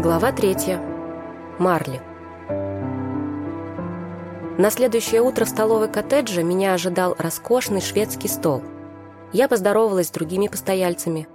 Глава третья. Марли. На следующее утро в столовой коттеджа меня ожидал роскошный шведский стол. Я поздоровалась с другими постояльцами,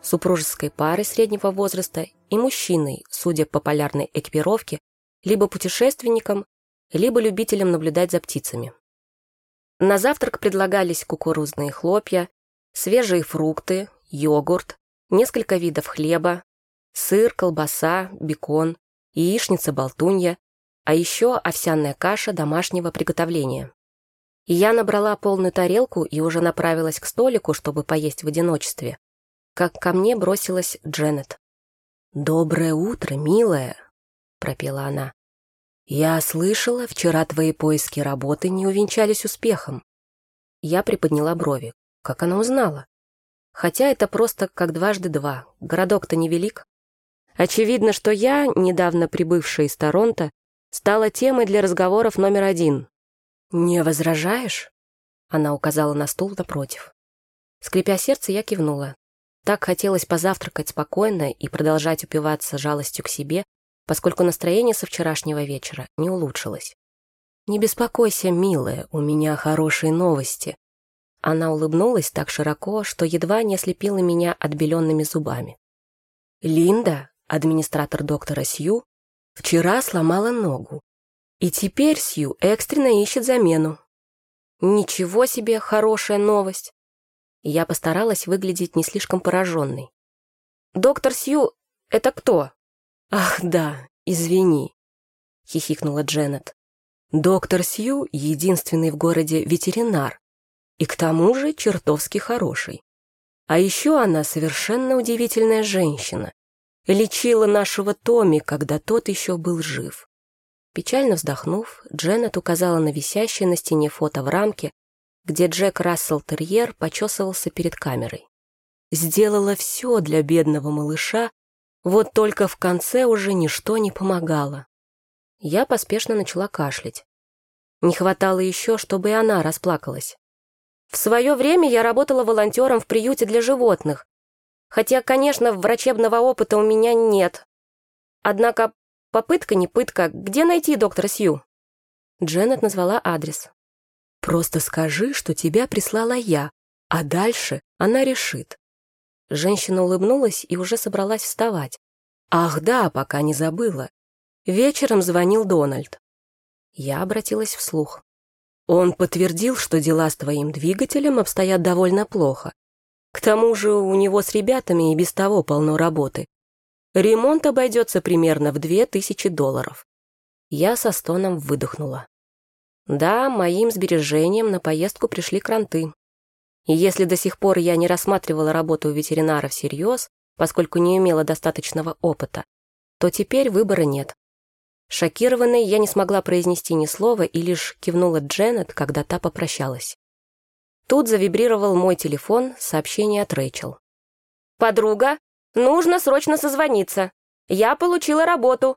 супружеской парой среднего возраста и мужчиной, судя по полярной экипировке, либо путешественником, либо любителем наблюдать за птицами. На завтрак предлагались кукурузные хлопья, свежие фрукты, йогурт, несколько видов хлеба, сыр, колбаса, бекон, яичница-болтунья, а еще овсяная каша домашнего приготовления. И я набрала полную тарелку и уже направилась к столику, чтобы поесть в одиночестве, как ко мне бросилась Дженнет. «Доброе утро, милая», — пропела она. «Я слышала, вчера твои поиски работы не увенчались успехом». Я приподняла брови. Как она узнала? Хотя это просто как дважды два. Городок-то невелик. Очевидно, что я, недавно прибывшая из Торонто, стала темой для разговоров номер один. «Не возражаешь?» Она указала на стул напротив. Скрипя сердце, я кивнула. Так хотелось позавтракать спокойно и продолжать упиваться жалостью к себе, поскольку настроение со вчерашнего вечера не улучшилось. «Не беспокойся, милая, у меня хорошие новости». Она улыбнулась так широко, что едва не ослепила меня отбеленными зубами. «Линда, администратор доктора Сью, вчера сломала ногу, и теперь Сью экстренно ищет замену. Ничего себе хорошая новость. Я постаралась выглядеть не слишком пораженной. «Доктор Сью, это кто?» «Ах, да, извини», — хихикнула Дженнет. «Доктор Сью — единственный в городе ветеринар, и к тому же чертовски хороший. А еще она совершенно удивительная женщина, лечила нашего Томми, когда тот еще был жив. Печально вздохнув, Дженнет указала на висящее на стене фото в рамке, где Джек Рассел Терьер почесывался перед камерой. Сделала все для бедного малыша, вот только в конце уже ничто не помогало. Я поспешно начала кашлять. Не хватало еще, чтобы и она расплакалась. В свое время я работала волонтером в приюте для животных, Хотя, конечно, врачебного опыта у меня нет. Однако попытка не пытка. Где найти доктора Сью?» Дженнет назвала адрес. «Просто скажи, что тебя прислала я, а дальше она решит». Женщина улыбнулась и уже собралась вставать. «Ах да, пока не забыла. Вечером звонил Дональд». Я обратилась вслух. Он подтвердил, что дела с твоим двигателем обстоят довольно плохо. К тому же у него с ребятами и без того полно работы. Ремонт обойдется примерно в две тысячи долларов. Я со стоном выдохнула. Да, моим сбережениям на поездку пришли кранты. И если до сих пор я не рассматривала работу у ветеринара всерьез, поскольку не имела достаточного опыта, то теперь выбора нет. Шокированной я не смогла произнести ни слова и лишь кивнула Дженнет, когда та попрощалась. Тут завибрировал мой телефон, сообщение от Рэйчел. «Подруга, нужно срочно созвониться. Я получила работу.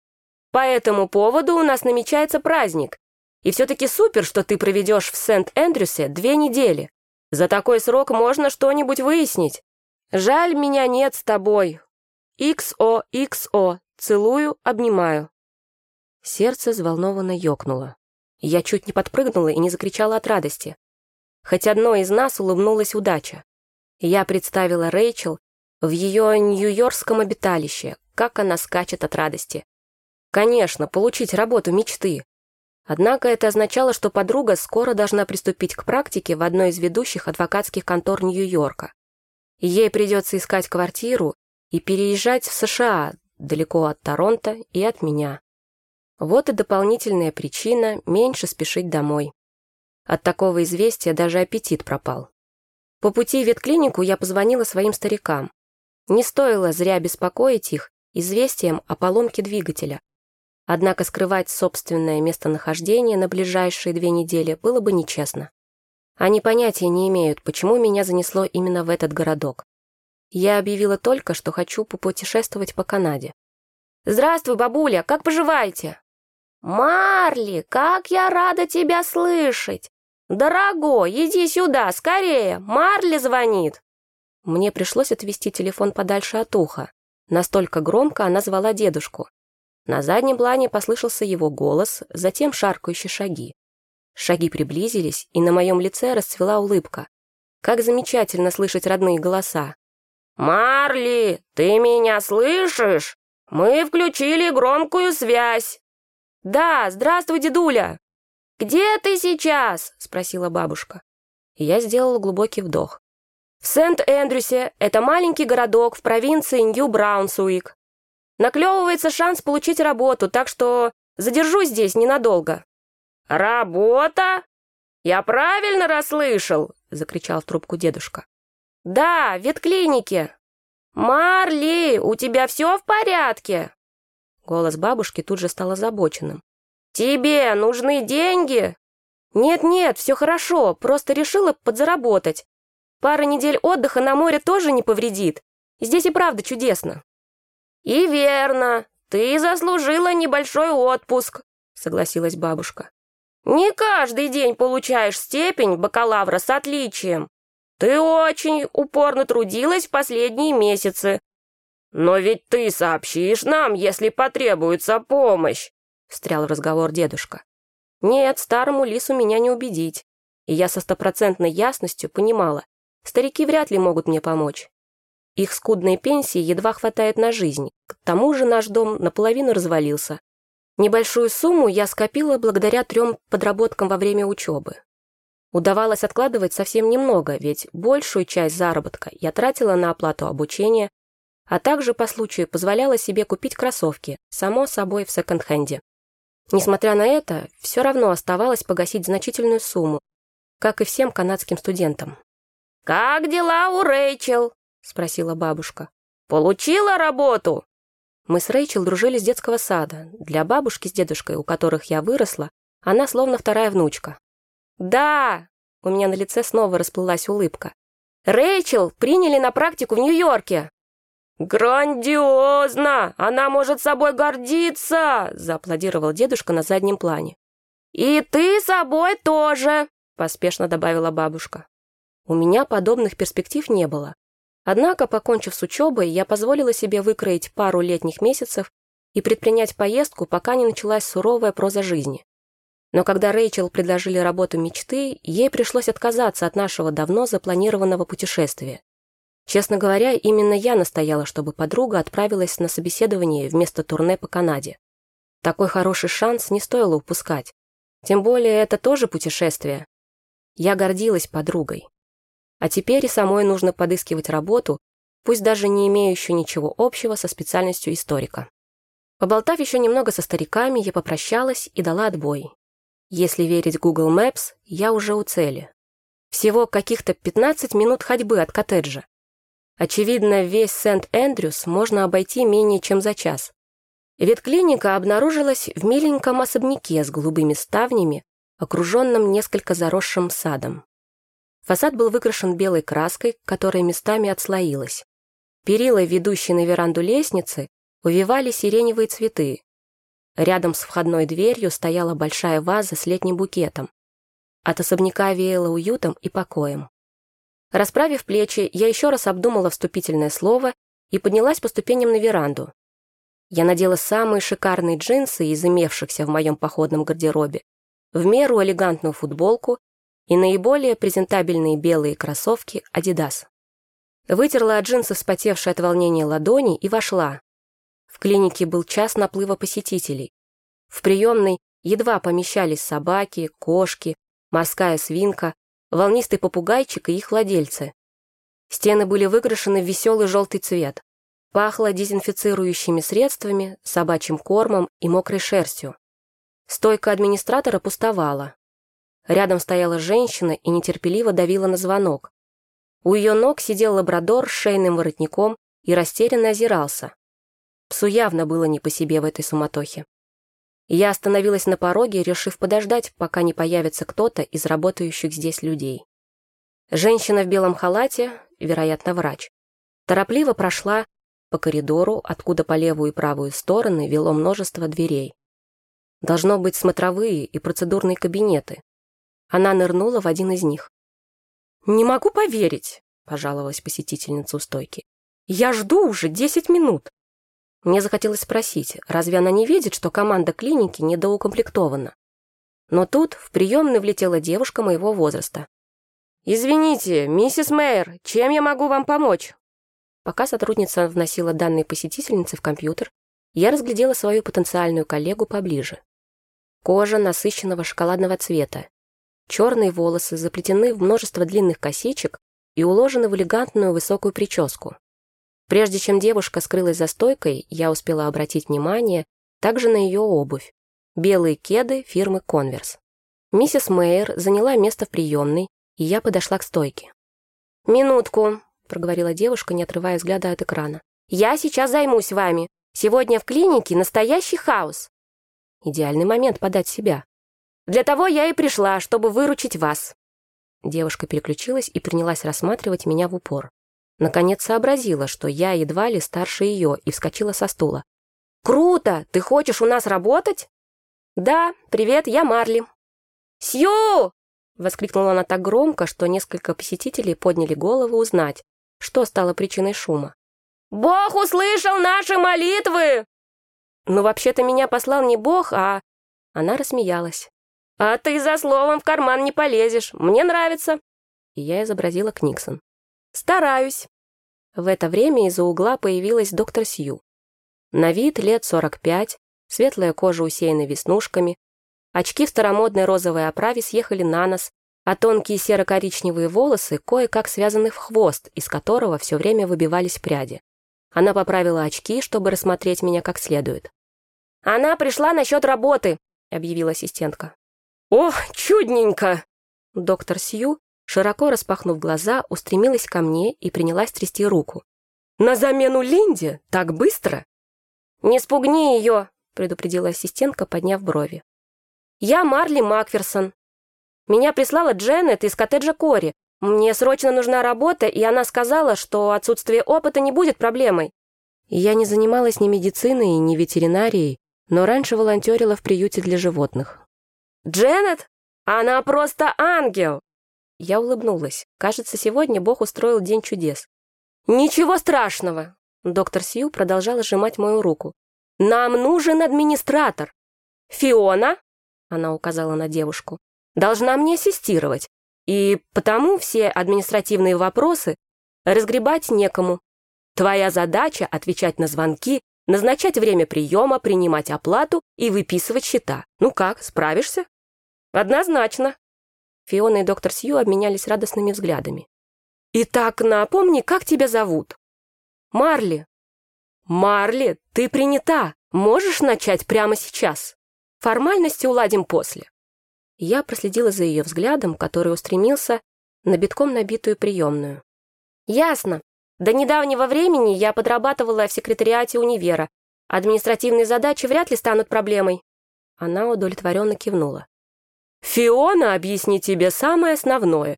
По этому поводу у нас намечается праздник. И все-таки супер, что ты проведешь в Сент-Эндрюсе две недели. За такой срок можно что-нибудь выяснить. Жаль, меня нет с тобой. XO, XO. Целую, обнимаю». Сердце взволнованно ёкнуло. Я чуть не подпрыгнула и не закричала от радости. Хоть одной из нас улыбнулась удача. Я представила Рэйчел в ее нью-йоркском обиталище, как она скачет от радости. Конечно, получить работу мечты. Однако это означало, что подруга скоро должна приступить к практике в одной из ведущих адвокатских контор Нью-Йорка. Ей придется искать квартиру и переезжать в США, далеко от Торонто и от меня. Вот и дополнительная причина меньше спешить домой. От такого известия даже аппетит пропал. По пути в ветклинику я позвонила своим старикам. Не стоило зря беспокоить их известием о поломке двигателя. Однако скрывать собственное местонахождение на ближайшие две недели было бы нечестно. Они понятия не имеют, почему меня занесло именно в этот городок. Я объявила только, что хочу попутешествовать по Канаде. «Здравствуй, бабуля, как поживаете?» «Марли, как я рада тебя слышать! «Дорогой, иди сюда, скорее! Марли звонит!» Мне пришлось отвести телефон подальше от уха. Настолько громко она звала дедушку. На заднем плане послышался его голос, затем шаркающие шаги. Шаги приблизились, и на моем лице расцвела улыбка. Как замечательно слышать родные голоса. «Марли, ты меня слышишь? Мы включили громкую связь!» «Да, здравствуй, дедуля!» «Где ты сейчас?» — спросила бабушка. Я сделала глубокий вдох. «В Сент-Эндрюсе, это маленький городок в провинции Нью-Браунсуик. Наклевывается шанс получить работу, так что задержусь здесь ненадолго». «Работа? Я правильно расслышал?» — закричал в трубку дедушка. «Да, в ветклинике». «Марли, у тебя все в порядке?» Голос бабушки тут же стал озабоченным. «Тебе нужны деньги?» «Нет-нет, все хорошо, просто решила подзаработать. Пара недель отдыха на море тоже не повредит. Здесь и правда чудесно». «И верно, ты заслужила небольшой отпуск», — согласилась бабушка. «Не каждый день получаешь степень бакалавра с отличием. Ты очень упорно трудилась в последние месяцы. Но ведь ты сообщишь нам, если потребуется помощь», — встрял в разговор дедушка. «Нет, старому лису меня не убедить. И я со стопроцентной ясностью понимала, старики вряд ли могут мне помочь. Их скудной пенсии едва хватает на жизнь, к тому же наш дом наполовину развалился. Небольшую сумму я скопила благодаря трем подработкам во время учебы. Удавалось откладывать совсем немного, ведь большую часть заработка я тратила на оплату обучения, а также по случаю позволяла себе купить кроссовки, само собой в секонд-хенде. Несмотря на это, все равно оставалось погасить значительную сумму, как и всем канадским студентам. «Как дела у Рэйчел?» — спросила бабушка. «Получила работу?» Мы с Рэйчел дружили с детского сада. Для бабушки с дедушкой, у которых я выросла, она словно вторая внучка. «Да!» — у меня на лице снова расплылась улыбка. «Рэйчел приняли на практику в Нью-Йорке!» «Грандиозно! Она может собой гордиться!» — зааплодировал дедушка на заднем плане. «И ты собой тоже!» — поспешно добавила бабушка. У меня подобных перспектив не было. Однако, покончив с учебой, я позволила себе выкроить пару летних месяцев и предпринять поездку, пока не началась суровая проза жизни. Но когда Рэйчел предложили работу мечты, ей пришлось отказаться от нашего давно запланированного путешествия. Честно говоря, именно я настояла, чтобы подруга отправилась на собеседование вместо турне по Канаде. Такой хороший шанс не стоило упускать. Тем более это тоже путешествие. Я гордилась подругой. А теперь и самой нужно подыскивать работу, пусть даже не имеющую ничего общего со специальностью историка. Поболтав еще немного со стариками, я попрощалась и дала отбой. Если верить Google Maps, я уже у цели. Всего каких-то 15 минут ходьбы от коттеджа. Очевидно, весь Сент-Эндрюс можно обойти менее чем за час. Ветклиника обнаружилась в миленьком особняке с голубыми ставнями, окруженном несколько заросшим садом. Фасад был выкрашен белой краской, которая местами отслоилась. Перила, ведущие на веранду лестницы, увивали сиреневые цветы, Рядом с входной дверью стояла большая ваза с летним букетом. От особняка веяло уютом и покоем. Расправив плечи, я еще раз обдумала вступительное слово и поднялась по ступеням на веранду. Я надела самые шикарные джинсы из имевшихся в моем походном гардеробе, в меру элегантную футболку и наиболее презентабельные белые кроссовки Adidas. Вытерла от джинсов вспотевшие от волнения ладони и вошла, в клинике был час наплыва посетителей. В приемной едва помещались собаки, кошки, морская свинка, волнистый попугайчик и их владельцы. Стены были выкрашены в веселый желтый цвет. Пахло дезинфицирующими средствами, собачьим кормом и мокрой шерстью. Стойка администратора пустовала. Рядом стояла женщина и нетерпеливо давила на звонок. У ее ног сидел лабрадор с шейным воротником и растерянно озирался. Псу явно было не по себе в этой суматохе. Я остановилась на пороге, решив подождать, пока не появится кто-то из работающих здесь людей. Женщина в белом халате, вероятно, врач, торопливо прошла по коридору, откуда по левую и правую стороны вело множество дверей. Должно быть смотровые и процедурные кабинеты. Она нырнула в один из них. «Не могу поверить», — пожаловалась посетительница у стойки. «Я жду уже десять минут. Мне захотелось спросить, разве она не видит, что команда клиники недоукомплектована? Но тут в приемную влетела девушка моего возраста. «Извините, миссис Мэйр, чем я могу вам помочь?» Пока сотрудница вносила данные посетительницы в компьютер, я разглядела свою потенциальную коллегу поближе. Кожа насыщенного шоколадного цвета, черные волосы заплетены в множество длинных косичек и уложены в элегантную высокую прическу. Прежде чем девушка скрылась за стойкой, я успела обратить внимание также на ее обувь. Белые кеды фирмы «Конверс». Миссис Мейер заняла место в приемной, и я подошла к стойке. «Минутку», — проговорила девушка, не отрывая взгляда от экрана. «Я сейчас займусь вами. Сегодня в клинике настоящий хаос». Идеальный момент подать себя. «Для того я и пришла, чтобы выручить вас». Девушка переключилась и принялась рассматривать меня в упор. Наконец сообразила, что я едва ли старше ее, и вскочила со стула. «Круто! Ты хочешь у нас работать?» «Да, привет, я Марли». «Сью!» — воскликнула она так громко, что несколько посетителей подняли головы узнать, что стало причиной шума. «Бог услышал наши молитвы!» «Ну, вообще-то меня послал не Бог, а...» Она рассмеялась. «А ты за словом в карман не полезешь. Мне нравится». И я изобразила Книксон. «Стараюсь». В это время из-за угла появилась доктор Сью. На вид лет 45, светлая кожа усеяна веснушками, очки в старомодной розовой оправе съехали на нос, а тонкие серо-коричневые волосы кое-как связаны в хвост, из которого все время выбивались пряди. Она поправила очки, чтобы рассмотреть меня как следует. «Она пришла насчет работы», — объявила ассистентка. «Ох, чудненько!» Доктор Сью широко распахнув глаза, устремилась ко мне и принялась трясти руку. «На замену Линде? Так быстро?» «Не спугни ее!» — предупредила ассистентка, подняв брови. «Я Марли Макферсон. Меня прислала Дженнет из коттеджа Кори. Мне срочно нужна работа, и она сказала, что отсутствие опыта не будет проблемой». Я не занималась ни медициной, ни ветеринарией, но раньше волонтерила в приюте для животных. «Дженнет? Она просто ангел!» Я улыбнулась. Кажется, сегодня Бог устроил день чудес. «Ничего страшного!» Доктор Сью продолжала сжимать мою руку. «Нам нужен администратор!» «Фиона?» Она указала на девушку. «Должна мне ассистировать. И потому все административные вопросы разгребать некому. Твоя задача — отвечать на звонки, назначать время приема, принимать оплату и выписывать счета. Ну как, справишься?» «Однозначно», Фиона и доктор Сью обменялись радостными взглядами. «Итак, напомни, как тебя зовут?» «Марли». «Марли, ты принята. Можешь начать прямо сейчас. Формальности уладим после». Я проследила за ее взглядом, который устремился на битком набитую приемную. «Ясно. До недавнего времени я подрабатывала в секретариате универа. Административные задачи вряд ли станут проблемой». Она удовлетворенно кивнула. Фиона объяснит тебе самое основное.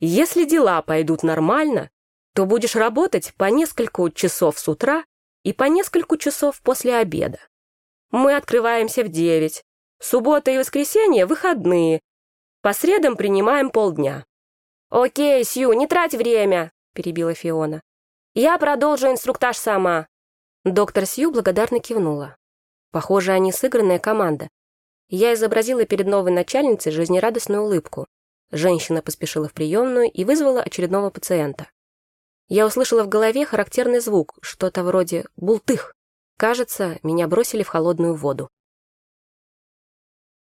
Если дела пойдут нормально, то будешь работать по несколько часов с утра и по несколько часов после обеда. Мы открываемся в девять. Суббота и воскресенье – выходные. По средам принимаем полдня. «Окей, Сью, не трать время», – перебила Фиона. «Я продолжу инструктаж сама». Доктор Сью благодарно кивнула. Похоже, они сыгранная команда. Я изобразила перед новой начальницей жизнерадостную улыбку. Женщина поспешила в приемную и вызвала очередного пациента. Я услышала в голове характерный звук, что-то вроде «бултых». Кажется, меня бросили в холодную воду.